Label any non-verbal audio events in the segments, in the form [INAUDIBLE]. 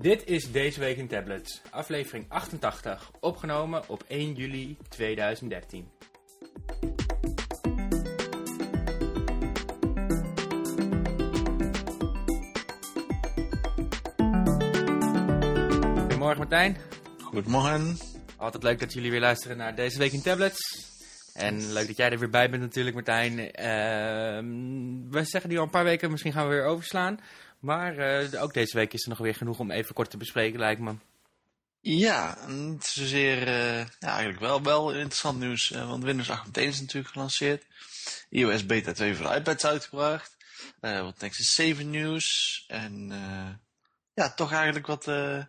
Dit is Deze Week in Tablets, aflevering 88, opgenomen op 1 juli 2013. Goedemorgen Martijn. Goedemorgen. Altijd leuk dat jullie weer luisteren naar Deze Week in Tablets. En leuk dat jij er weer bij bent natuurlijk Martijn. Ehm, we zeggen die al een paar weken, misschien gaan we weer overslaan. Maar eh, ook deze week is er nog weer genoeg om even kort te bespreken lijkt me. Ja, niet zozeer, eh, ja, eigenlijk wel, wel interessant nieuws. eh, want Windows 8 meteen is natuurlijk gelanceerd. iOS Beta 2 voor de iPads uitgebracht. wat Nexus 7 nieuws. En ja, toch eigenlijk wat, eh,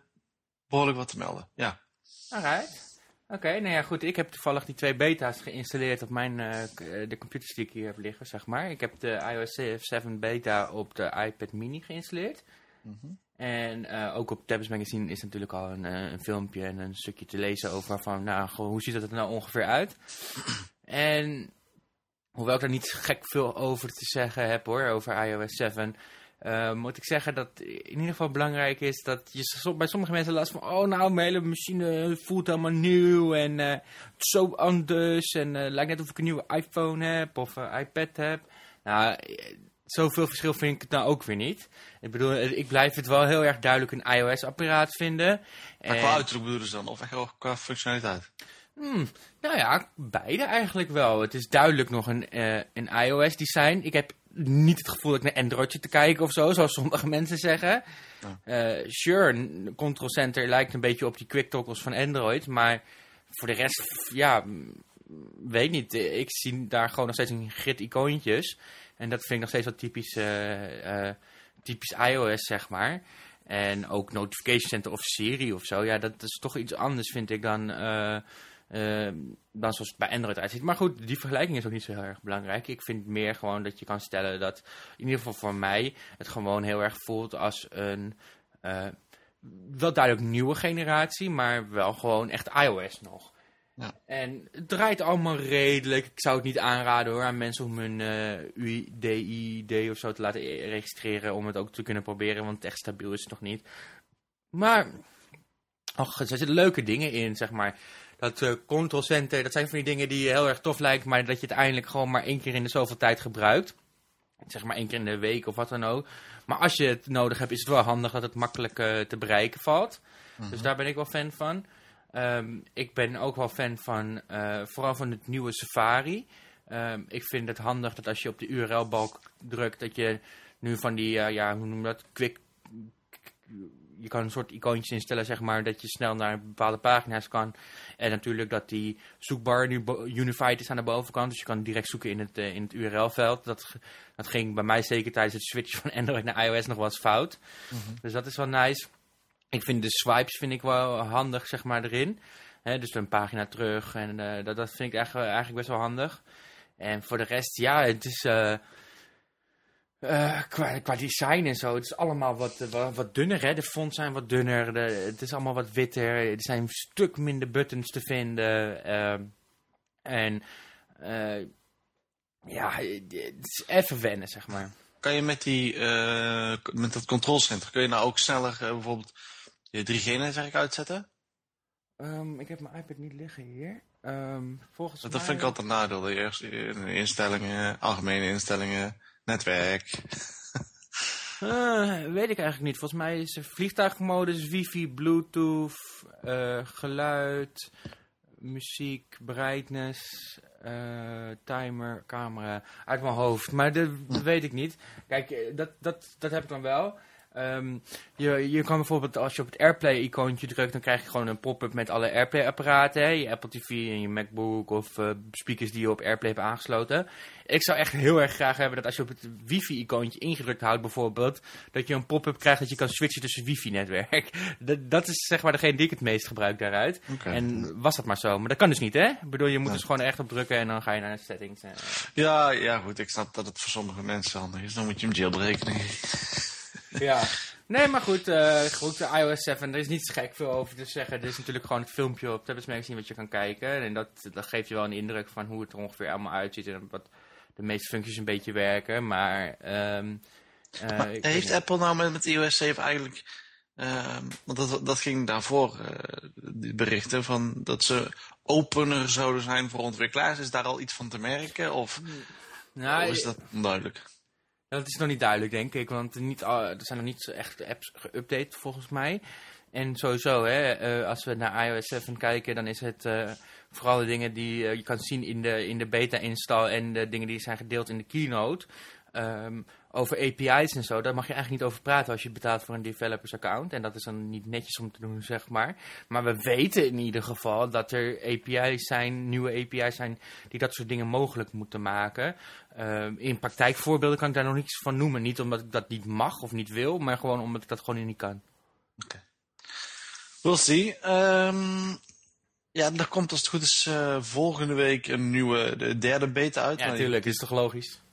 behoorlijk wat te melden. Ja. Alright. Oké, nou ja goed, ik heb toevallig die twee beta's geïnstalleerd op mijn, eh, eh, de computers die ik hier heb liggen, zeg maar. Ik heb de iOS 7 beta op de iPad mini geïnstalleerd. En eh, ook op Tabs Magazine is natuurlijk al een, een filmpje en een stukje te lezen over van, nou, hoe ziet dat er nou ongeveer uit? [CLEARS THROAT] en hoewel ik daar niet gek veel over te zeggen heb hoor, over iOS 7, eh, moet ik zeggen dat in ieder geval belangrijk is dat je bij sommige mensen last van, oh nou, mijn hele machine voelt helemaal nieuw en eh, zo anders en eh, lijkt net of ik een nieuwe iPhone heb of een iPad heb. Nou, zoveel verschil vind ik het nou ook weer niet. Ik bedoel, ik blijf het wel heel erg duidelijk een iOS-apparaat vinden. Maar En- qua uiterlijk bedoelen ze dan? Of echt wel qua functionaliteit? Hmm, nou ja, beide eigenlijk wel. Het is duidelijk nog een, een iOS-design. Ik heb niet het gevoel dat ik naar Android zit te kijken of zo, zoals sommige [LAUGHS] mensen zeggen. Eh, sure, Control Center lijkt een beetje op die quick toggles van Android, maar voor de rest, ja, weet niet. Eh, Ik zie daar gewoon nog steeds een grid icoontjes. En dat vind ik nog steeds wel typisch, eh, typisch iOS, zeg maar. En ook Notification Center of Siri of zo. Ja, dat is toch iets anders, vind ik, dan, dan zoals het bij Android uitziet. Maar goed, die vergelijking is ook niet zo heel erg belangrijk. Ik vind meer gewoon dat je kan stellen dat, in ieder geval voor mij, het gewoon heel erg voelt als een... eh, wel duidelijk nieuwe generatie, maar wel gewoon echt iOS nog. Ja. En het draait allemaal redelijk. Ik zou het niet aanraden hoor aan mensen om hun eh UID of zo te laten e- registreren. Om het ook te kunnen proberen, want echt stabiel is het nog niet. Maar, och, er zitten leuke dingen in, zeg maar. Dat eh, control center, dat zijn van die dingen die heel erg tof lijken, maar dat je het eindelijk gewoon maar één keer in de zoveel tijd gebruikt. Zeg maar één keer in de week of wat dan ook. Maar als je het nodig hebt, is het wel handig dat het makkelijk eh, te bereiken valt. Dus daar ben ik wel fan van. Ehm, ik ben ook wel fan van, eh, vooral van het nieuwe Safari. Ehm, ik vind het handig dat als je op de URL-balk drukt, dat je nu van die, eh, ja, hoe noem je dat, quick... Je kan een soort icoontjes instellen, zeg maar, dat je snel naar bepaalde pagina's kan. En natuurlijk dat die zoekbar nu unified is aan de bovenkant. Dus je kan direct zoeken in het, eh, in het URL-veld. Dat, dat ging bij mij zeker tijdens het switchen van [LAUGHS] Android naar iOS nog wel eens fout. Dus dat is wel nice. Ik vind de swipes vind ik wel handig, zeg maar, erin. Hè, dus een pagina terug. En eh, dat, dat vind ik eigenlijk, eigenlijk best wel handig. En voor de rest, ja, het is... eh, eh, qua, qua design en zo, het is allemaal wat, eh, wat, wat dunner, hè. De fonts zijn wat dunner, de, het is allemaal wat witter. Er zijn een stuk minder buttons te vinden. ehm, en eh, ja, het is even wennen, zeg maar. Kan je met, die, met dat controlcenter, kun je nou ook sneller bijvoorbeeld je 3G-netwerk uitzetten? Ehm, ik heb mijn iPad niet liggen hier. Ehm, volgens Dat mij... vind ik altijd een nadeel. In instellingen, algemene instellingen, netwerk. Eh, weet ik eigenlijk niet. Volgens mij is er vliegtuigmodus, wifi, bluetooth, eh, geluid, muziek, brightness, eh, timer, camera. Uit mijn hoofd. Maar dat, weet ik niet. Kijk, dat, dat, dat heb ik dan wel. Ehm, je, je kan bijvoorbeeld, als je op het AirPlay-icoontje drukt, dan krijg je gewoon een pop-up met alle AirPlay-apparaten. Je Apple TV en je MacBook of eh, speakers die je op AirPlay hebt aangesloten. Ik zou echt heel erg graag hebben dat als je op het wifi-icoontje ingedrukt houdt bijvoorbeeld, dat je een pop-up krijgt dat je kan switchen tussen wifi-netwerk. [LAUGHS] Dat, dat is zeg maar degene die ik het meest gebruik daaruit. En was dat maar zo. Maar dat kan dus niet, hè? Ik bedoel, je moet dus gewoon echt op drukken en dan ga je naar de settings. Ja, ja, goed. Ik snap dat het voor sommige mensen handig is. Dan moet je hem jailbreken. denk [LAUGHS] ik. Ja. Nee, maar goed, eh goed, de iOS 7, er is niet gek veel over te zeggen. Er is natuurlijk gewoon het filmpje op Tablets Magazine wat je kan kijken. En dat, dat geeft je wel een indruk van hoe het er ongeveer allemaal uitziet en wat de meeste functies een beetje werken. Maar, ehm, eh, Maar heeft. Apple nou met, met iOS 7 eigenlijk Ehm, want dat, dat ging daarvoor, eh, die berichten, van dat ze opener zouden zijn voor ontwikkelaars. Is daar al iets van te merken? Of, Nou, of is dat onduidelijk? Dat is nog niet duidelijk, denk ik. Want niet, er zijn nog niet echt apps geüpdate, volgens mij. En sowieso, hè, eh, als we naar iOS 7 kijken, dan is het eh, vooral de dingen die eh, je kan zien in de, in de beta-install en de dingen die zijn gedeeld in de keynote. Ehm, over API's en zo, daar mag je eigenlijk niet over praten als je betaalt voor een developers account. En dat is dan niet netjes om te doen, zeg maar. Maar we weten in ieder geval dat er API's zijn, nieuwe API's zijn, die dat soort dingen mogelijk moeten maken. Ehm, in praktijkvoorbeelden kan ik daar nog niets van noemen. Niet omdat ik dat niet mag of niet wil, maar gewoon omdat ik dat gewoon niet kan. We'll see. Ehm, ja, er komt als het goed is eh, volgende week een nieuwe, de derde beta uit. Ja, natuurlijk, is toch logisch.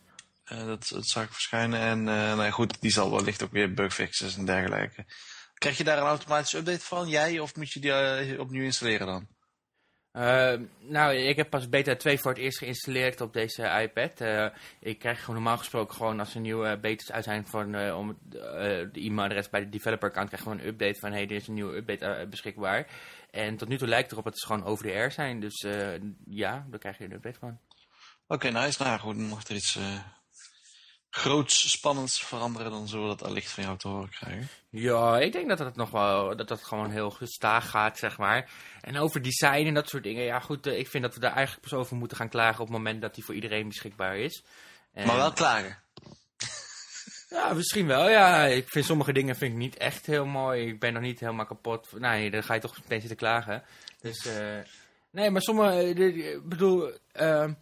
Eh, dat, dat zag ik verschijnen. En eh, nou ja, goed, die zal wellicht ook weer bugfixes en dergelijke. Krijg je daar een automatische update van, jij? Of moet je die eh, opnieuw installeren dan? Ehm, nou, ik heb pas beta 2 voor het eerst geïnstalleerd op deze iPad. Ik krijg gewoon normaal gesproken gewoon als er nieuwe betas uit zijn van, om de e-mailadres bij de developer account, krijg je gewoon een update van hey, er is een nieuwe update beschikbaar. En tot nu toe lijkt erop dat het gewoon over de air zijn. Dus ja, daar krijg je een update van. Oké, nice. Nou goed, mocht er iets groots, spannends veranderen, dan zullen we dat allicht van jou te horen krijgen. Ja, ik denk dat het nog wel, dat dat gewoon heel gestaag gaat, zeg maar. En over design en dat soort dingen, ja goed, eh, ik vind dat we daar eigenlijk pas over moeten gaan klagen op het moment dat die voor iedereen beschikbaar is. En- Maar wel klagen. Ja, misschien wel, ja. Ik vind sommige dingen vind ik niet echt heel mooi. Ik ben nog niet helemaal kapot. Nee, dan ga je toch meteen zitten klagen. Dus, eh nee, maar sommige, eh, ik bedoel, ehm,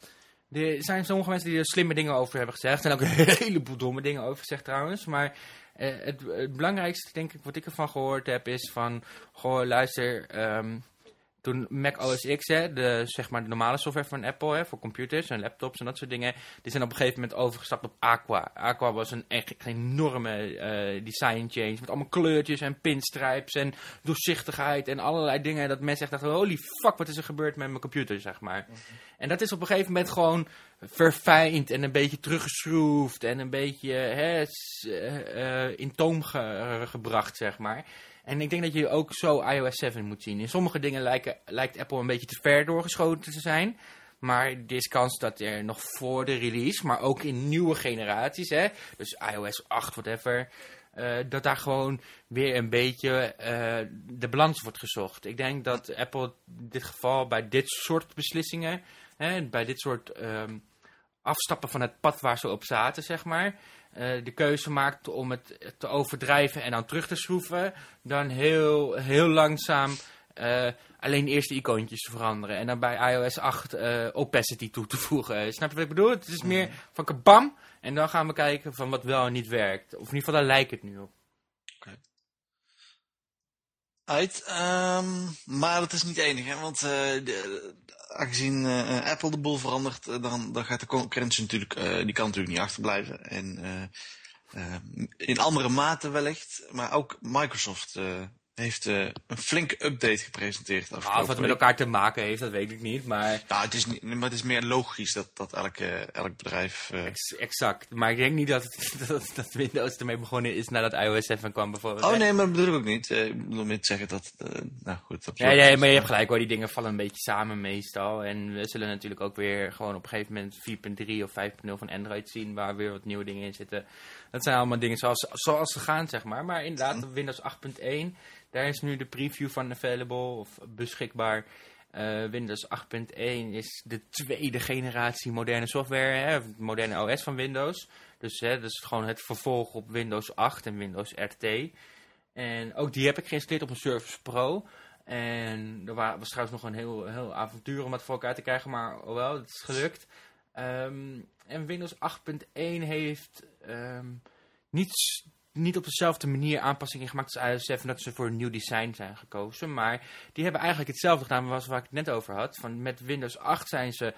er zijn sommige mensen die er slimme dingen over hebben gezegd. Zijn ook een [LAUGHS] heleboel domme dingen over gezegd trouwens. Maar eh, het, het belangrijkste, denk ik, wat ik ervan gehoord heb, is van, goh, luister, ehm, toen Mac OS X, hè, de, zeg maar de normale software van Apple, hè, voor computers en laptops en dat soort dingen, die zijn op een gegeven moment overgestapt op Aqua. Aqua was een echt enorme eh, design change, met allemaal kleurtjes en pinstripes en doorzichtigheid en allerlei dingen, dat mensen echt dachten, holy fuck, wat is er gebeurd met mijn computer, zeg maar. En dat is op een gegeven moment gewoon verfijnd en een beetje teruggeschroefd en een beetje hè, eh, eh, in toom ge- gebracht, zeg maar. En ik denk dat je ook zo iOS 7 moet zien. In sommige dingen lijken, lijkt Apple een beetje te ver doorgeschoten te zijn. Maar er is kans dat er nog voor de release, maar ook in nieuwe generaties, hè, dus iOS 8, whatever, eh, dat daar gewoon weer een beetje eh, de balans wordt gezocht. Ik denk dat Apple in dit geval bij dit soort beslissingen, hè, bij dit soort ehm, afstappen van het pad waar ze op zaten, zeg maar, eh, de keuze maakt om het te overdrijven en dan terug te schroeven, dan heel, heel langzaam eh, alleen eerst de icoontjes te veranderen en dan bij iOS 8 eh, opacity toe te voegen. [LAUGHS] Snap je wat ik bedoel? Het is meer van kabam en dan gaan we kijken van wat wel en niet werkt. Of in ieder geval, daar lijkt het nu op. Uit, ehm, maar dat is niet het enige, hè, want de- aangezien eh, Apple de boel verandert, eh, dan, dan gaat de concurrentie natuurlijk, eh, die kan natuurlijk niet achterblijven. En in andere mate wellicht, maar ook Microsoft heeft eh, een flinke update gepresenteerd. Nou, afgelopen of wat met elkaar te maken heeft, dat weet ik niet. Maar Nou, het is, niet, maar het is meer logisch dat, dat elk, elk bedrijf... eh, ex- exact. Maar ik denk niet dat, het- [LAUGHS] dat, dat Windows ermee begonnen is nadat iOS 7 kwam bijvoorbeeld. Oh nee, maar dat bedoel ik ook niet. Eh, ik bedoel meer te zeggen dat... nou goed, dat Nee, nee, maar je hebt gelijk hoor, die dingen vallen een beetje samen meestal. En we zullen natuurlijk ook weer gewoon op een gegeven moment 4.3 of 5.0 van Android zien, waar weer wat nieuwe dingen in zitten. Dat zijn allemaal dingen zoals, zoals ze gaan, zeg maar. Maar inderdaad, Windows 8.1, daar is nu de preview van available of beschikbaar. Eh, Windows 8.1 is de tweede generatie moderne software, hè, moderne OS van Windows. Dus hè, dat is gewoon het vervolg op Windows 8 en Windows RT. En ook die heb ik geïnstalleerd op een Surface Pro. En er wa- was trouwens nog een heel, heel avontuur om dat voor elkaar te krijgen, maar oh wel, het is gelukt. Ehm, en Windows 8.1 heeft ehm, niet, s- niet op dezelfde manier aanpassingen gemaakt als iOS 7, dat ze voor een nieuw design zijn gekozen. Maar die hebben eigenlijk hetzelfde gedaan als waar ik het net over had. Van met Windows 8 zijn ze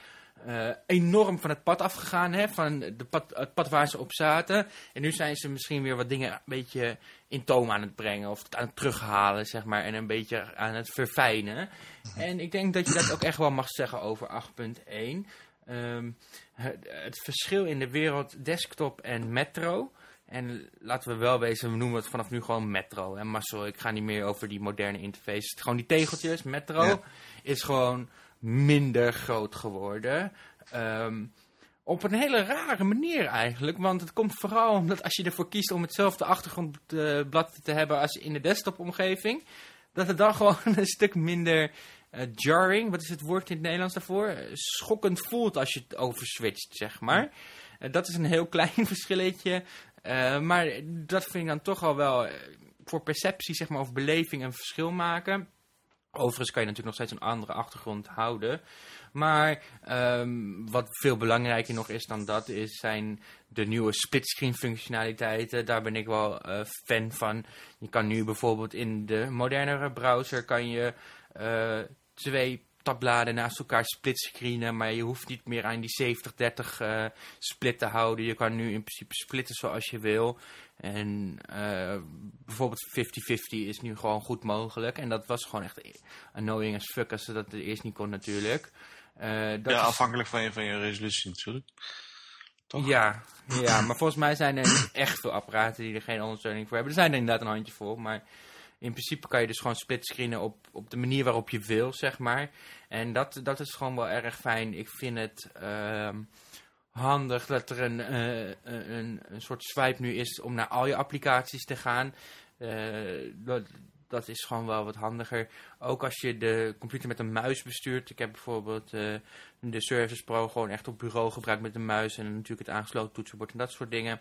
eh, enorm van het pad afgegaan, hè, van de pad, het pad waar ze op zaten. En nu zijn ze misschien weer wat dingen een beetje in toom aan het brengen. Of het aan het terughalen, zeg maar. En een beetje aan het verfijnen. En ik denk dat je dat ook echt wel mag zeggen over 8.1. Ehm, het, het verschil in de wereld desktop en metro. En laten we wel wezen, we noemen het vanaf nu gewoon Metro. En Marcel, ik ga niet meer over die moderne interface. Gewoon die tegeltjes, Metro, Ja. is gewoon minder groot geworden. Ehm, op een hele rare manier eigenlijk. Want het komt vooral omdat als je ervoor kiest om hetzelfde achtergrondblad te hebben als in de desktopomgeving, dat het dan [LAUGHS] gewoon een stuk minder eh, jarring, wat is het woord in het Nederlands daarvoor? Eh, Schokkend voelt als je het overswitcht, zeg maar. Eh, dat is een heel [LAUGHS] klein verschilletje. Eh, maar dat vind ik dan toch al wel eh, voor perceptie, zeg maar, of beleving een verschil maken. Overigens kan je natuurlijk nog steeds een andere achtergrond houden. Maar ehm, wat veel belangrijker nog is dan dat, is zijn de nieuwe splitscreen functionaliteiten. Daar ben ik wel eh, fan van. Je kan nu bijvoorbeeld in de modernere browser kan je twee tabbladen naast elkaar splitscreenen, maar je hoeft niet meer aan die 70-30 eh, split te houden. Je kan nu in principe splitten zoals je wil. En eh, bijvoorbeeld 50-50 is nu gewoon goed mogelijk. En dat was gewoon echt annoying as fuck als ze dat eerst niet kon natuurlijk. Eh, dat ja, afhankelijk van je, van je resolutie natuurlijk. Toch? ja, ja, maar volgens mij zijn er echt veel apparaten die er geen ondersteuning voor hebben. Er zijn er inderdaad een handje vol, maar in principe kan je dus gewoon splitscreenen op, op de manier waarop je wil, zeg maar. En dat, dat is gewoon wel erg fijn. Ik vind het ehm, handig dat er een, eh, een, een soort swipe nu is om naar al je applicaties te gaan. Eh, dat, dat is gewoon wel wat handiger. Ook als je de computer met een muis bestuurt. Ik heb bijvoorbeeld eh, de Surface Pro gewoon echt op bureau gebruikt met een muis. En natuurlijk het aangesloten toetsenbord en dat soort dingen.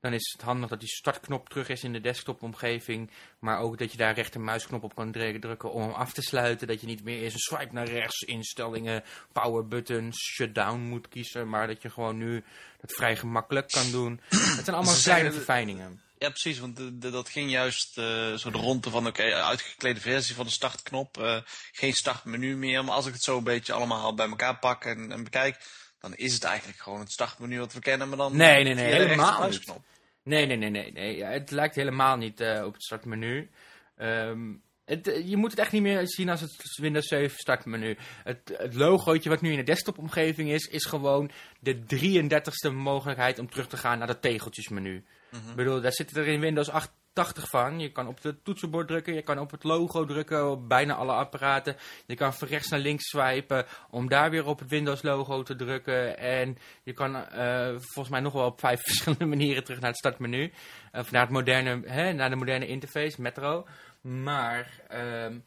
Dan is het handig dat die startknop terug is in de desktopomgeving. Maar ook dat je daar rechtermuisknop op kan drukken om hem af te sluiten. Dat je niet meer eens een swipe naar rechts, instellingen, power buttons, shutdown moet kiezen. Maar dat je gewoon nu dat vrij gemakkelijk kan doen. [CLEARS THROAT] Het zijn allemaal kleine verfijningen. Ja, precies, want de, de- dat ging juist eh, zo de ronde van, oké, uitgeklede versie van de startknop, eh, geen startmenu meer. Maar als ik het zo een beetje allemaal bij elkaar pak en, en bekijk, dan is het eigenlijk gewoon het startmenu wat we kennen, maar dan Nee, nee, nee, helemaal rechtermuisknop. Nee, nee, nee, nee. nee. Ja, het lijkt helemaal niet eh, op het startmenu. Ehm, het, eh, je moet het echt niet meer zien als het Windows 7 startmenu. Het, het logootje wat nu in de desktopomgeving is, is gewoon de 33ste mogelijkheid om terug te gaan naar dat tegeltjesmenu. Mhm. Ik bedoel, daar zit er in Windows 880 van. Je kan op het toetsenbord drukken, je kan op het logo drukken, op bijna alle apparaten. Je kan van rechts naar links swipen om daar weer op het Windows logo te drukken. En je kan eh, volgens mij nog wel op vijf [LAUGHS] verschillende manieren terug naar het startmenu. Of naar, het moderne, hè, naar de moderne interface, Metro. Maar ehm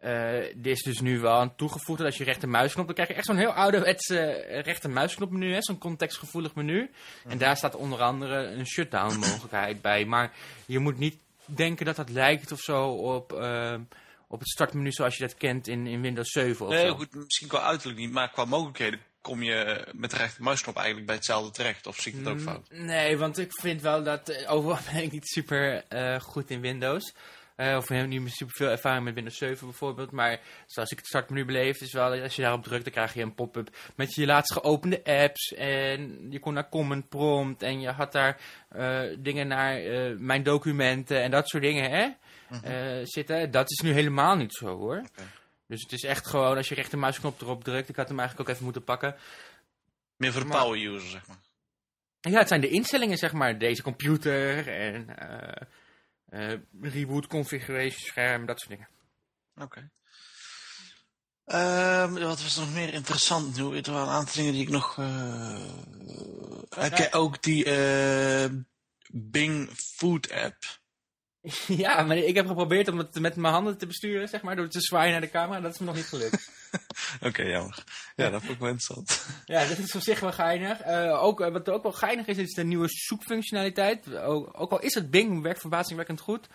eh, er is dus nu wel aan toegevoegd dat als je rechtermuisknop, dan krijg je echt zo'n heel ouderwetse eh, rechtermuisknop menu, zo'n contextgevoelig menu. En daar staat onder andere een shutdown mogelijkheid bij. Maar je moet niet denken dat dat lijkt of zo op, ehm, op het startmenu zoals je dat kent in, in Windows 7 of Nee, zo. goed, misschien qua uiterlijk niet, maar qua mogelijkheden kom je met de rechtermuisknop eigenlijk bij hetzelfde terecht. Of zie ik het ook Mm, fout? Nee, want ik vind wel dat... eh, Overal [LAUGHS] ben ik niet super eh, goed in Windows. Eh, of heb niet super veel ervaring met Windows 7 bijvoorbeeld. Maar zoals ik het startmenu beleef, is wel... Als je daarop drukt, dan krijg je een pop-up met je laatst geopende apps. En je kon naar comment prompt. En je had daar eh, dingen naar eh, mijn documenten en dat soort dingen, hè? eh, zitten. Dat is nu helemaal niet zo, hoor. Dus het is echt gewoon, als je rechtermuisknop erop drukt... Ik had hem eigenlijk ook even moeten pakken. Meer voor de power user, zeg maar. Ja, het zijn de instellingen, zeg maar. Deze computer en reboot configuration scherm, dat soort dingen. Oké. Ehm, wat was nog meer interessant? Nu, er waren een aantal dingen die ik nog... eh ik ken ook die eh, Bing Food app. [LAUGHS] ja, maar ik heb geprobeerd om het met mijn handen te besturen, zeg maar, door te zwaaien naar de camera. Dat is me nog niet gelukt. [LAUGHS] Oké, jammer. Ja, dat vond ik wel interessant. ja, dat is op zich wel geinig. Eh, ook, wat ook wel geinig is, is de nieuwe zoekfunctionaliteit. Ook, ook al is het Bing, werkt verbazingwekkend goed.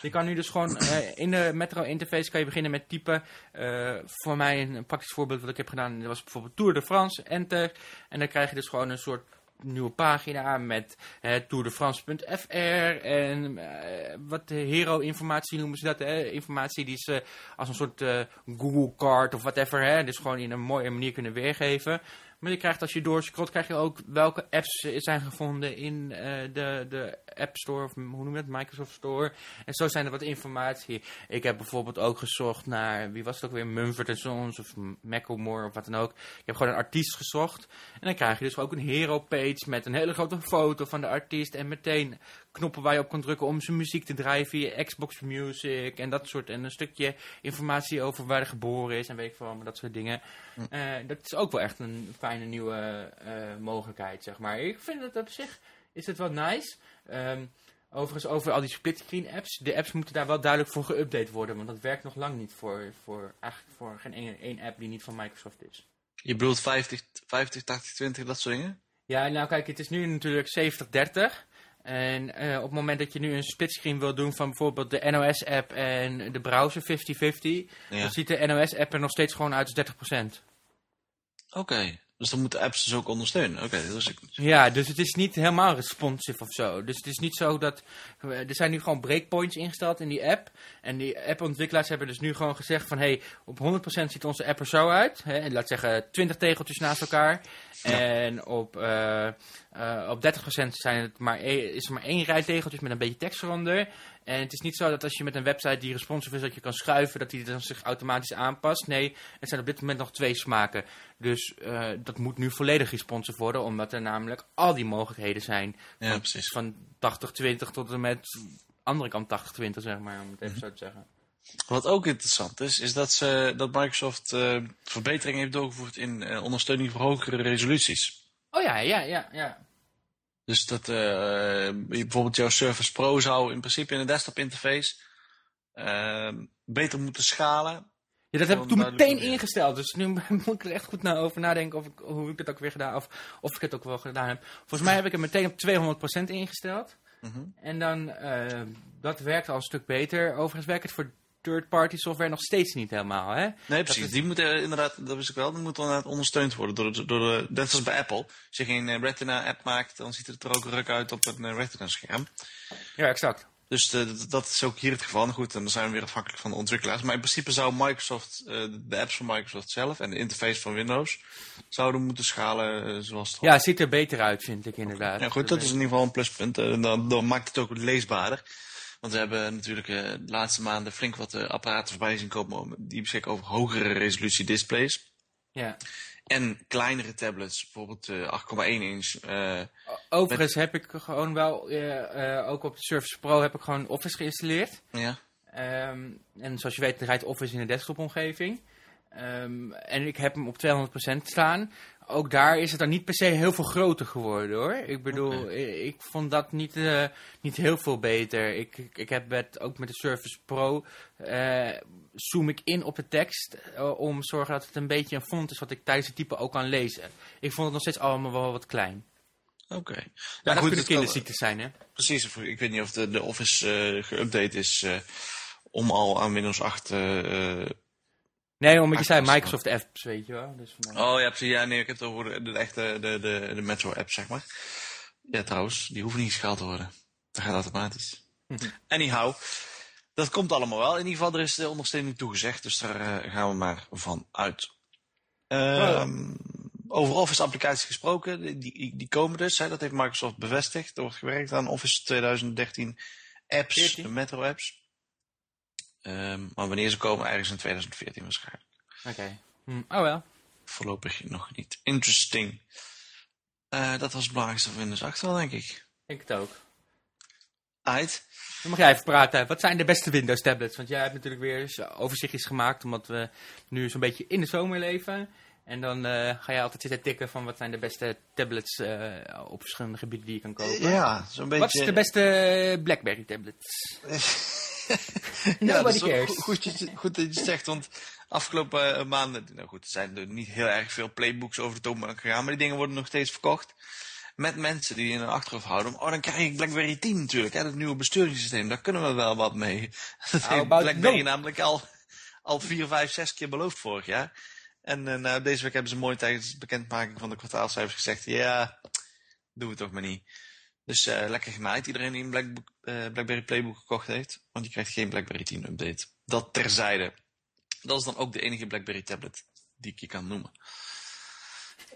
Je kan nu dus gewoon eh, in de Metro interface kan je beginnen met typen. Eh, voor mij een praktisch voorbeeld wat ik heb gedaan, dat was bijvoorbeeld Tour de France, enter. En dan krijg je dus gewoon een soort nieuwe pagina met eh, tourdefrance.fr en eh, wat hero-informatie noemen ze dat. Hè? Informatie die ze als een soort eh, Google-card of whatever, hè? dus gewoon in een mooie manier kunnen weergeven. Maar je krijgt als je doorscrollt, krijg je ook welke apps zijn gevonden in eh, de, de App Store, of hoe noem je het, Microsoft Store. En zo zijn er wat informatie. Ik heb bijvoorbeeld ook gezocht naar, wie was het ook weer, Mumford Sons of Macklemore of wat dan ook. Ik heb gewoon een artiest gezocht. En dan krijg je dus ook een hero page met een hele grote foto van de artiest. En meteen knoppen waar je op kan drukken om zijn muziek te draaien via Xbox Music en dat soort. En een stukje informatie over waar hij geboren is en weet ik veel, maar dat soort dingen. Hm. Eh, dat is ook wel echt een fijne nieuwe eh, mogelijkheid, zeg maar. Ik vind het op zich, is het wel nice. Ehm, overigens, over al die splitscreen apps. De apps moeten daar wel duidelijk voor geüpdate worden, want dat werkt nog lang niet voor, voor, eigenlijk voor geen één app die niet van Microsoft is. Je bedoelt 50, 50, 80, 20, dat soort dingen? Ja, nou kijk, het is nu natuurlijk 70-30. En eh, op het moment dat je nu een splitscreen wil doen van bijvoorbeeld de NOS-app en de browser 50-50, Ja. dan ziet de NOS-app er nog steeds gewoon uit als 30%. Oké, dus dan moeten apps dus ook ondersteunen. Oké, dat is. Ja, dus het is niet helemaal responsive of zo. Dus het is niet zo dat... Er zijn nu gewoon breakpoints ingesteld in die app. En die appontwikkelaars hebben dus nu gewoon gezegd van... Hey, op 100% ziet onze app er zo uit. Hè, en laat zeggen 20 tegeltjes naast elkaar. En op, eh, eh, op 30% zijn het maar één- is er maar één rij tegeltjes met een beetje tekst eronder. En het is niet zo dat als je met een website die responsive is... dat je kan schuiven, dat die dan zich automatisch aanpast. Nee, het zijn op dit moment nog twee smaken. Dus eh, dat moet nu volledig responsive worden, omdat er namelijk al die mogelijkheden zijn. Ja, van, precies. Van 80-20 tot en met andere kant 80-20, zeg maar, om het even Mhm. zo te zeggen. Wat ook interessant is, is dat, ze, dat Microsoft eh, verbeteringen heeft doorgevoerd in ondersteuning voor hogere resoluties. Oh ja, ja, ja, ja. Dus dat je bijvoorbeeld jouw Surface Pro zou in principe in de desktop interface eh, beter moeten schalen. Ja, dat heb ik toen meteen ingesteld. Dus nu [LAUGHS] moet ik er echt goed over nadenken of ik, hoe ik het ook weer gedaan of of ik het ook wel gedaan heb. Volgens mij heb ik het meteen op 200% ingesteld. Mhm. En dan, eh, dat werkt al een stuk beter. Overigens werkt het voor third-party software nog steeds niet helemaal, hè? Nee, precies. is- Die moeten eh, inderdaad, dat wist ik wel, die moeten inderdaad ondersteund worden. Door door de, net zoals bij Apple. Als je geen eh, Retina-app maakt, dan ziet het er ook ruk uit op een eh, Retina-scherm. Ja, exact. Dus eh, dat, is ook hier het geval. Goed, en dan zijn we weer afhankelijk van de ontwikkelaars. Maar in principe zou Microsoft, eh, de apps van Microsoft zelf en de interface van Windows, zouden moeten schalen eh, zoals het Ja, het ziet er beter uit, vind ik inderdaad. Ja, goed, dat is in ieder geval een pluspunt. Eh, dan, dan maakt het ook leesbaarder. Want we hebben natuurlijk eh, de laatste maanden flink wat eh, apparaten voorbij zien komen die beschikken over hogere resolutie displays. Ja. En kleinere tablets, bijvoorbeeld eh 8,1 inch. eh, Overigens heb ik gewoon wel, ook op de Surface Pro heb ik gewoon Office geïnstalleerd. ja. Ehm, en zoals je weet rijdt Office in de desktop-omgeving. Ehm, en ik heb hem op 200% staan. Ook daar is het dan niet per se heel veel groter geworden hoor. Ik bedoel, ik, ik vond dat niet, eh, niet heel veel beter. Ik, ik, ik heb met, ook met de Surface Pro eh, zoom ik in op de tekst eh, om te zorgen dat het een beetje een font is wat ik tijdens het typen ook kan lezen. Ik vond het nog steeds allemaal wel wat klein. Oké. Maar Ja, dat goed, kunnen het kinderziektes zijn hè. Precies, ik weet niet of de, de Office geüpdate is om al aan Windows 8... eh, eh, Nee, omdat je zei Microsoft apps, weet je wel. Dus vandaar. Oh ja, precies. Ja, nee, ik heb het over de, echte de, de, de Metro-app, zeg maar. Ja, trouwens, die hoeven niet geschaald te worden. Dat gaat automatisch. Mhm. Anyhow, dat komt allemaal wel. In ieder geval, er is de ondersteuning toegezegd, dus daar eh, gaan we maar van uit. Ehm, Over Office-applicaties gesproken, die, die, die komen dus. Hè, dat heeft Microsoft bevestigd. Er wordt gewerkt aan Office 2013 apps, 14. de Metro-apps. Ehm, maar wanneer ze komen, ergens in 2014 waarschijnlijk. Oké. Hm, Oh wel. Voorlopig nog niet. Interesting. Eh, dat was het belangrijkste van Windows 8 wel, denk ik. Ik het ook. Uit. Dan mag jij even praten. Wat zijn de beste Windows tablets? Want jij hebt natuurlijk weer eens overzichtjes gemaakt, omdat we nu zo'n beetje in de zomer leven. En dan eh, ga je altijd zitten tikken van wat zijn de beste tablets eh, op verschillende gebieden die je kan kopen. Ja, zo'n beetje. Wat is de beste BlackBerry tablets? [LAUGHS] ja, Nobody cares. Goed, goed, dat je het zegt, want afgelopen eh, maanden, nou goed, er zijn er niet heel erg veel playbooks over de toonbank gegaan, maar die dingen worden nog steeds verkocht. Met mensen die in hun achterhoofd houden. Oh, dan krijg ik BlackBerry 10 natuurlijk, hè, dat nieuwe besturingssysteem. Daar kunnen we wel wat mee. [LAUGHS] Dat heeft BlackBerry no? namelijk al, al vier, vijf, zes keer beloofd vorig jaar. En eh, nou, deze week hebben ze mooi tijdens de bekendmaking van de kwartaalcijfers gezegd, ja, doe het toch maar niet. Dus eh, lekker genaaid iedereen die een Blackbook, eh, BlackBerry Playbook gekocht heeft. Want je krijgt geen BlackBerry 10 update. Dat terzijde. Dat is dan ook de enige BlackBerry tablet die ik je kan noemen.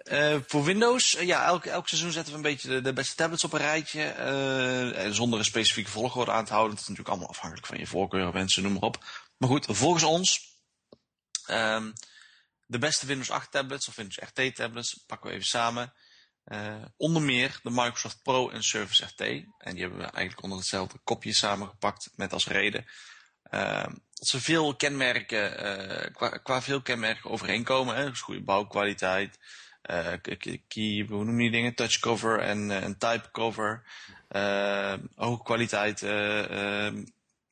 Eh, voor Windows, ja, elk, elk seizoen zetten we een beetje de, beste tablets op een rijtje. zonder een specifieke volgorde aan te houden. Dat is natuurlijk allemaal afhankelijk van je voorkeuren, wensen, noem maar op. Maar goed, volgens ons, ehm, de beste Windows 8 tablets of Windows RT tablets, pakken we even samen. Eh, onder meer de Microsoft Pro en Surface RT. En die hebben we eigenlijk onder hetzelfde kopje samengepakt met als reden uh, dat ze veel kenmerken, uh, qua, qua, veel kenmerken overeenkomen. Hè? Dus goede bouwkwaliteit, uh, key, hoe noem je die dingen? Touch cover en, en type cover. hoge kwaliteit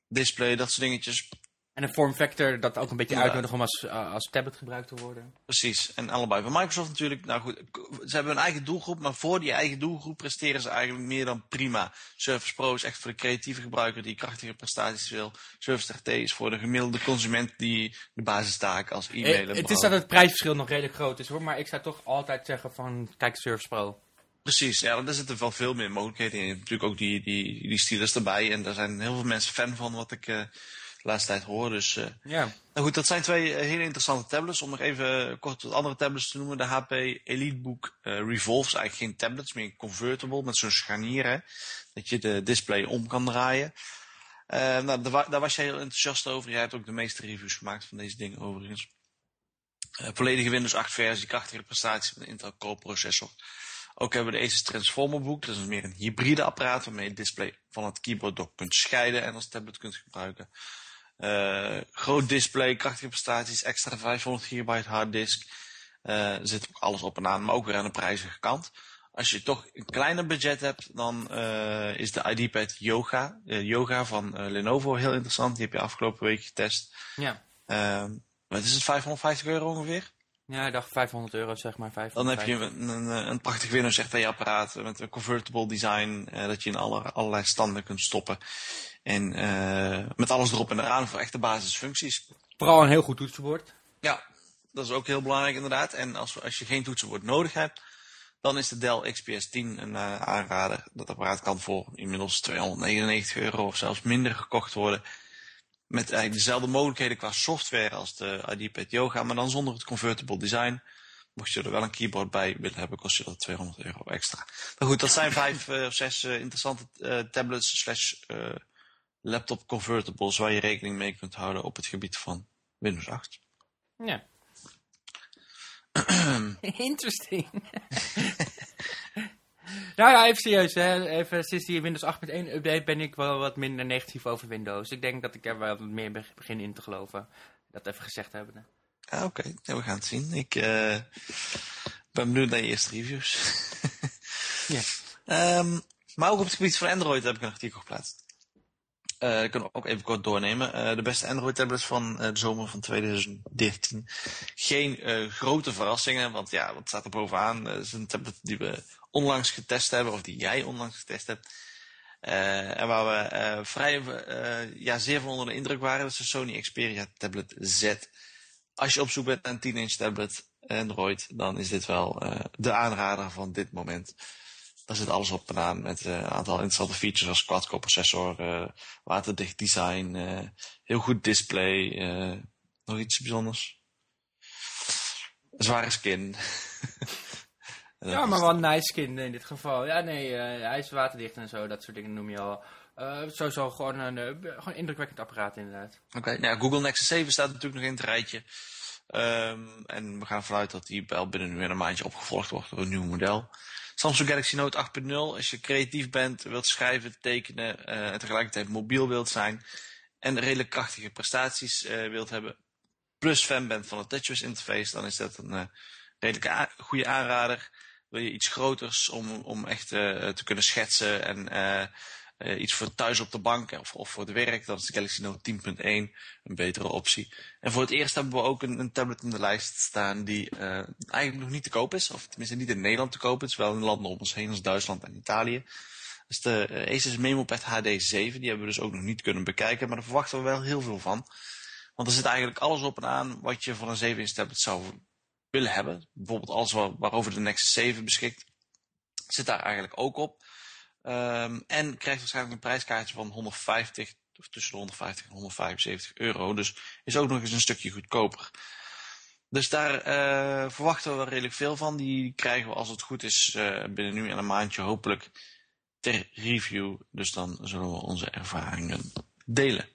display, dat soort dingetjes. En een form factor dat ook een beetje uitnodigt om als, eh, als tablet gebruikt te worden. Precies. En allebei van Microsoft natuurlijk. Nou goed, ze hebben een eigen doelgroep, maar voor die eigen doelgroep presteren ze eigenlijk meer dan prima. Surface Pro is echt voor de creatieve gebruiker die krachtige prestaties wil. Surface RT is voor de gemiddelde consument die de basistaken als e-mailen eh, Het is dat het prijsverschil nog redelijk groot is hoor, maar ik zou toch altijd zeggen van kijk Surface Pro. Precies, ja, daar zitten wel veel meer mogelijkheden in. Je hebt natuurlijk ook die, die, die stylus erbij en daar zijn heel veel mensen fan van wat ik... Uh, laatste tijd hoor. Dus, uh, ja. Nou goed, dat zijn twee hele interessante tablets. Om nog even kort wat andere tablets te noemen. De HP EliteBook uh, Revolve is eigenlijk geen tablets, meer convertible met zo'n scharnier. Hè, dat je de display om kan draaien. Uh, nou, daar, daar, was jij heel enthousiast over. Jij hebt ook de meeste reviews gemaakt van deze dingen overigens. volledige Windows 8 versie, krachtige prestaties met een Intel Core processor. Ook hebben we de Asus Transformer Book. Dat is meer een hybride apparaat waarmee je het display van het keyboard dock kunt scheiden en als tablet kunt gebruiken. Uh, groot display, krachtige prestaties, extra 500 gigabyte harddisk. Uh, zit ook alles op en aan, maar ook weer aan de prijzige kant. Als je toch een kleiner budget hebt, dan uh, is de IDPad Yoga, Yoga van Lenovo heel interessant. Die heb je afgelopen week getest. Ja. wat is het, 550 euro ongeveer? Ja, ik dacht 500 euro, zeg maar. 550. Dan heb je een, een, een prachtig Windows RT-apparaat met een convertible design, dat je in alle, allerlei standen kunt stoppen. En uh, met alles erop en eraan voor echte basisfuncties. Vooral een heel goed toetsenbord. Ja, dat is ook heel belangrijk inderdaad. En als, als je geen toetsenbord nodig hebt, dan is de Dell XPS 10 een uh, aanrader. Dat apparaat kan voor inmiddels 299 euro of zelfs minder gekocht worden. Met eigenlijk dezelfde mogelijkheden qua software als de IDPad Yoga, maar dan zonder het convertible design. Mocht je er wel een keyboard bij willen hebben, kost je dat 200 euro extra. Maar goed, dat zijn [LAUGHS] vijf uh, of zes interessante tablets slash laptop convertibles waar je rekening mee kunt houden op het gebied van Windows 8. Ja. [CLEARS THROAT] [LAUGHS] Interesting. [LAUGHS] nou ja, even serieus. Hè. Even, sinds die Windows 8.1 update ben ik wel wat minder negatief over Windows. Ik denk dat ik er wel wat meer begin in te geloven. Dat even gezegd hebben. Ah, Oké, okay. we gaan het zien. Ik uh, ben benieuwd naar je eerste reviews. [LAUGHS] ja. Um, maar ook op het gebied van Android heb ik een artikel geplaatst. Uh, dat kunnen we ook even kort doornemen. Uh, de beste Android tablets van uh, de zomer van 2013. Geen grote verrassingen, want ja, wat staat er bovenaan? Dat is een tablet die we onlangs getest hebben, of die jij onlangs getest hebt. en waar we vrij, ja, zeer van onder de indruk waren. Dat is de Sony Xperia Tablet Z. Als je op zoek bent naar een 10-inch tablet Android, dan is dit wel de aanrader van dit moment. Daar zit alles op en aan met een aantal interessante features als quad-core processor, waterdicht design, heel goed display, nog iets bijzonders. zware skin. [LAUGHS] ja, maar wel nice skin in dit geval. Ja, nee, hij is waterdicht en zo, dat soort dingen noem je al. sowieso gewoon een gewoon indrukwekkend apparaat inderdaad. Oké, nou Google Nexus 7 staat natuurlijk nog in het rijtje. Um, en we gaan vanuit dat die wel binnen weer een maandje opgevolgd wordt door een nieuw model. Samsung Galaxy Note 8.0, als je creatief bent, wilt schrijven, tekenen uh, en tegelijkertijd mobiel wilt zijn en redelijk krachtige prestaties uh, wilt hebben, plus fan bent van de TouchWiz interface, dan is dat een uh, redelijk goede aanrader. Wil je iets groters om, om echt te kunnen schetsen en uh, iets voor thuis op de bank of, of voor het werk, dan is de Galaxy Note 10.1 een betere optie. En voor het eerst hebben we ook een, een tablet in de lijst staan die eigenlijk nog niet te koop is, of tenminste niet in Nederland te koop is, wel in landen om ons heen als Duitsland en Italië. Is de Asus MemoPad HD7, die hebben we dus ook nog niet kunnen bekijken, maar daar verwachten we wel heel veel van. Want er zit eigenlijk alles op en aan wat je van een 7-inch tablet zou willen hebben. Bijvoorbeeld alles waar, waarover de Nexus 7 beschikt, zit daar eigenlijk ook op. Um, en krijgt waarschijnlijk een prijskaartje van 150, of tussen de 150 en 175 euro. Dus is ook nog eens een stukje goedkoper. Dus daar uh, verwachten we wel redelijk veel van. Die krijgen we als het goed is uh, binnen nu en een maandje hopelijk ter review. Dus dan zullen we onze ervaringen delen.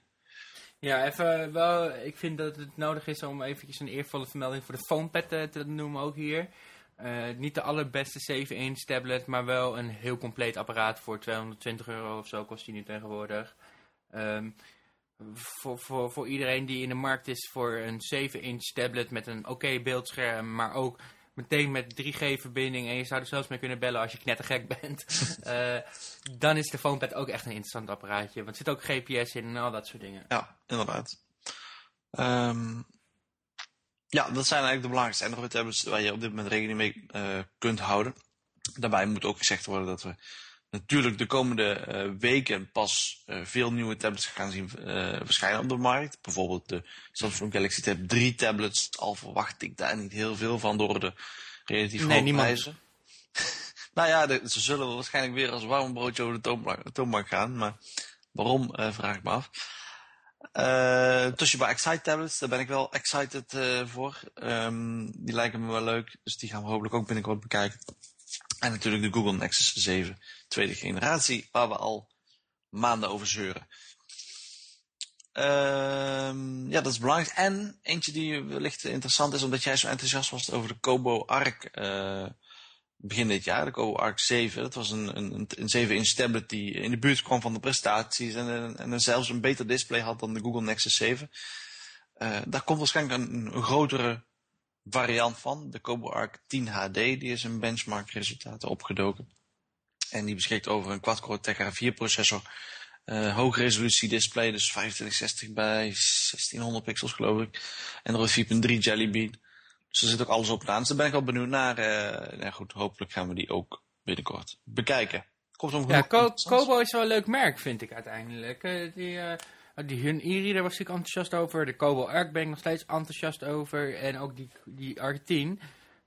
Ja, even wel. Ik vind dat het nodig is om eventjes een eervolle vermelding voor de PhonePad te, te noemen ook hier. Eh, niet de allerbeste 7-inch tablet, maar wel een heel compleet apparaat voor 220 euro of zo kost die nu tegenwoordig. Ehm, voor, voor, voor iedereen die in de markt is voor een 7-inch tablet met een oké beeldscherm, maar ook meteen met 3G-verbinding en je zou er zelfs mee kunnen bellen als je knettergek [LAUGHS] bent, eh, dan is de PhonePad ook echt een interessant apparaatje. Want er zit ook GPS in en al dat soort dingen. Ja, inderdaad. Ehm, ja, dat zijn eigenlijk de belangrijkste Android-tablets waar je op dit moment rekening mee uh, kunt houden. Daarbij moet ook gezegd worden dat we natuurlijk de komende uh, weken pas uh, veel nieuwe tablets gaan zien verschijnen op de markt. Bijvoorbeeld de Samsung Galaxy Tab 3 tablets. Al verwacht ik daar niet heel veel van door de relatief nee, hoge prijzen. [LAUGHS] nou ja, de, ze zullen waarschijnlijk weer als warm broodje over de toonbank, gaan. Maar waarom, vraag ik me af. Uh, Toshiba Excite tablets, daar ben ik wel excited voor. Um, die lijken me wel leuk, dus die gaan we hopelijk ook binnenkort bekijken. En natuurlijk de Google Nexus 7 tweede generatie, waar we al maanden over zeuren. Um, ja, dat is belangrijk. En eentje die wellicht interessant is, omdat jij zo enthousiast was over de Kobo Arc uh, begin dit jaar, de Kobo Arc 7. Dat was een, een, een 7-inch tablet die in de buurt kwam van de prestaties en, en, zelfs een beter display had dan de Google Nexus 7. Uh, daar komt waarschijnlijk een, een, grotere variant van, de Kobo Arc 10 HD. Die is in benchmark resultaten opgedoken. En die beschikt over een quad-core Tegra 4 processor. Uh, hoge resolutie display, dus 2560 bij 1600 pixels geloof ik. Android 4.3 Jelly Bean. Dus er zit ook alles op aan. Dus daar ben ik wel benieuwd naar. Uh, goed, hopelijk gaan we die ook binnenkort bekijken. Komt om ja, Co Kobo is wel een leuk merk, vind ik uiteindelijk. Uh, die, uh, die hun e-reader was ik enthousiast over. De Kobo Arc ben ik nog steeds enthousiast over. En ook die, die Arc 10.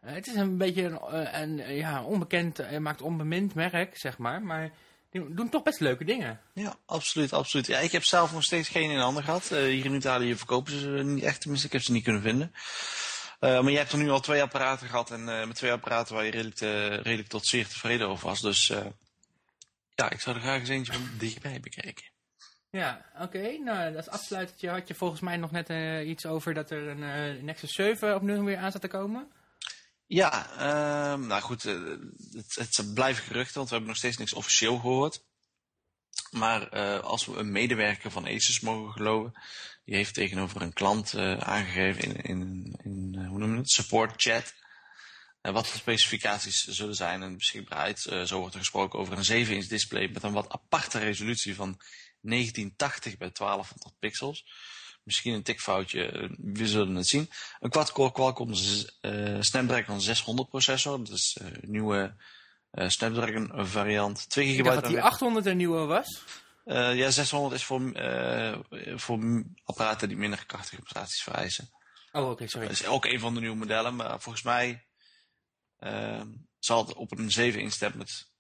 Het is een beetje een, een ja, onbekend, maakt onbemind merk, zeg maar. Maar die doen toch best leuke dingen. Ja, absoluut, absoluut. Ja, ik heb zelf nog steeds geen in handen gehad. hier in Italië verkopen ze niet echt, tenminste ik heb ze niet kunnen vinden. Uh, maar je hebt er nu al twee apparaten gehad en uh, met twee apparaten waar je redelijk, redelijk tot zeer tevreden over was. Dus ja, ik zou er graag eens eentje van dichtbij bekijken. Ja, oké. Okay. Nou, als afsluitertje had je volgens mij nog net iets over dat er een Nexus 7 opnieuw weer aan zat te komen. Ja, ehm, nou goed, het, het blijven geruchten, want we hebben nog steeds niks officieel gehoord. Maar als we een medewerker van Asus mogen geloven, die heeft tegenover een klant uh, aangegeven in, in, in hoe noem je het, support chat. Wat de specificaties zullen zijn en beschikbaarheid. zo wordt er gesproken over een 7-inch display met een wat aparte resolutie van 1980 bij 1200 pixels. Misschien een tikfoutje, we zullen het zien. Een quad-core Qualcomm Snapdragon 600 processor. Dat is een nieuwe Snapdragon variant. 2 gigabyte. Ik dacht dat die 800 een nieuwe was. Uh, ja, 600 is voor, uh, voor apparaten die minder krachtige prestaties vereisen. Oh, oké, sorry. Dat is ook een van de nieuwe modellen, maar volgens mij uh, zal het op een 7-inch tablet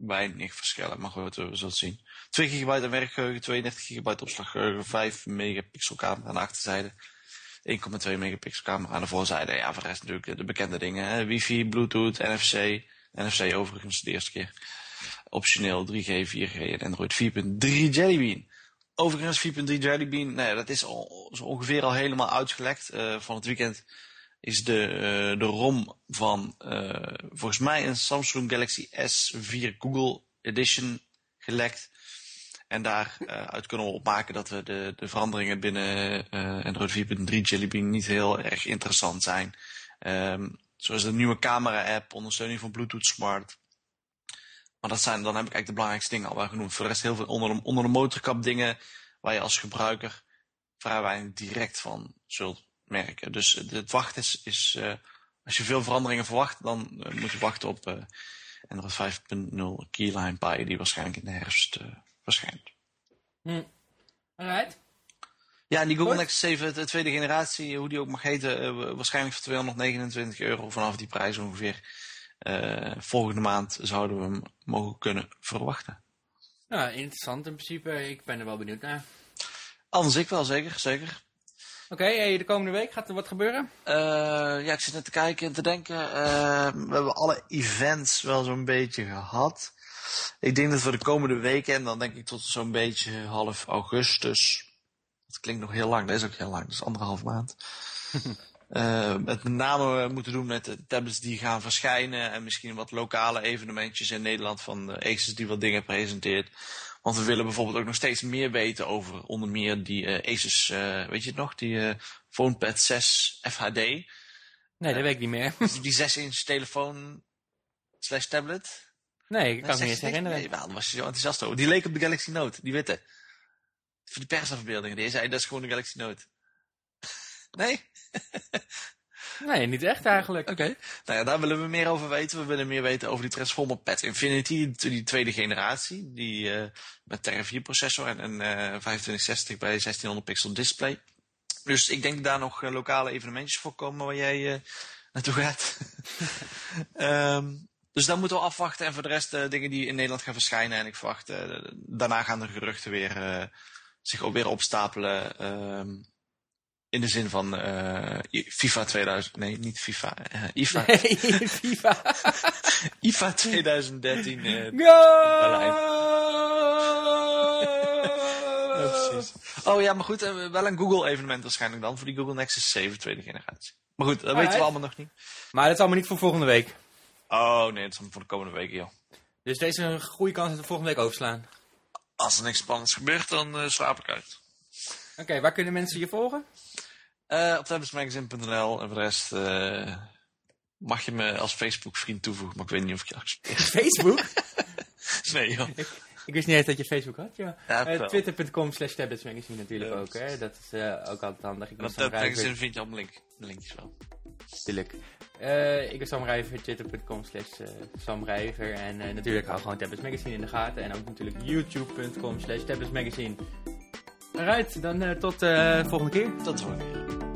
weinig verschillen. Maar goed, we zullen zien. 2 gigabyte aan werkgeheugen, 32 gigabyte opslaggeheugen, 5 megapixel camera aan de achterzijde. 1,2 megapixel camera aan de voorzijde. Ja, voor de rest natuurlijk de bekende dingen. Hè? Wifi, Bluetooth, NFC. NFC overigens de eerste keer optioneel 3G, 4G en Android 4.3 Jelly Bean. Overigens 4.3 Jelly Bean, nee, dat is zo ongeveer al helemaal uitgelekt. Uh, van het weekend is de, uh, de ROM van uh, volgens mij een Samsung Galaxy S4 Google Edition gelekt. En daaruit kunnen we opmaken dat we de, de veranderingen binnen Android 4.3 Jelly Bean niet heel erg interessant zijn. Um, zoals de nieuwe camera-app, ondersteuning van Bluetooth Smart, maar dat zijn, dan heb ik eigenlijk de belangrijkste dingen al wel genoemd. Voor de rest heel veel onder de, onder de motorkap dingen waar je als gebruiker vrij weinig direct van zult merken. Dus het wachten is, is uh, als je veel veranderingen verwacht, dan uh, moet je wachten op Android 5.0 Keyline Pie, die waarschijnlijk in de herfst verschijnt. Hm. Alright. Ja, en die Google Nexus 7, de tweede generatie, hoe die ook mag heten, waarschijnlijk voor 229 euro vanaf die prijs ongeveer. Uh, volgende maand zouden we hem mogen kunnen verwachten. Ja, interessant in principe. Ik ben er wel benieuwd naar. Anders ik wel, zeker. zeker. Oké, okay, de komende week gaat er wat gebeuren? Uh, ja, ik zit net te kijken en te denken. Uh, we hebben alle events wel zo'n beetje gehad. Ik denk dat voor de komende weken, en dan denk ik tot zo'n beetje half augustus. Dat klinkt nog heel lang, dat is ook heel lang, dat is anderhalf maand. [LAUGHS] eh, het met name moeten doen met de tablets die gaan verschijnen. En misschien wat lokale evenementjes in Nederland van uh, Asus die wat dingen presenteert. Want we willen bijvoorbeeld ook nog steeds meer weten over onder meer die uh, Asus, weet je het nog, die PhonePad 6 FHD. Nee, dat weet ik niet meer. die 6 inch telefoon slash tablet. Nee, ik kan me niet eens herinneren. Nee, waarom was je zo enthousiast over? Die leek op de Galaxy Note, die witte. Voor die persafbeeldingen. Die zei, dat is gewoon de Galaxy Note. Nee? [LAUGHS] nee, niet echt eigenlijk. Oké. Nou ja, daar willen we meer over weten. We willen meer weten over die Transformer Pad Infinity, die tweede generatie. Die uh, met Terra 4 processor en een uh, 2560 bij 1600 pixel display. Dus ik denk daar nog uh, lokale evenementjes voor komen waar jij uh, naartoe gaat. um, [LAUGHS] dus daar moeten we afwachten. En voor de rest dingen die in Nederland gaan verschijnen. En ik verwacht, daarna gaan de geruchten weer zich ook weer opstapelen. In de zin van uh, FIFA 2000. Nee, niet FIFA. Uh, IFA. [LAUGHS] Nee, FIFA. [LAUGHS] IFA 2013. Uh, Go! ja, precies. Oh ja, maar goed. Wel een Google-evenement waarschijnlijk dan. Voor die Google Nexus 7 tweede generatie. Maar goed, dat weten we allemaal nog niet. Maar dat is allemaal niet voor volgende week. Oh nee, dat is voor de komende weken, joh. Dus deze is een goede kans dat we volgende week overslaan. Als er niks spannends gebeurt, dan slaap ik uit. Oké, okay, waar kunnen mensen je volgen? Uh, op tabletsmagazine.nl en voor de rest uh, mag je me als Facebook vriend toevoegen, maar ik weet niet of ik je accepteer. [LAUGHS] Facebook? [LAUGHS] nee joh. Ik, ik, wist niet eens dat je Facebook had, joh. Ja, uh, Twitter.com slash tabletsmagazine natuurlijk ja, ook, hè. Dat is ook altijd handig. Ik op tabletsmagazine vind je allemaal link, de linkjes wel. Tuurlijk. ik ben Sam Rijver, twitter.com slash Sam Rijver. En natuurlijk hou gewoon Tablets Magazine in de gaten. En ook natuurlijk youtube.com slash Tablets Magazine. Alright, dan tot de volgende keer. Tot de volgende keer.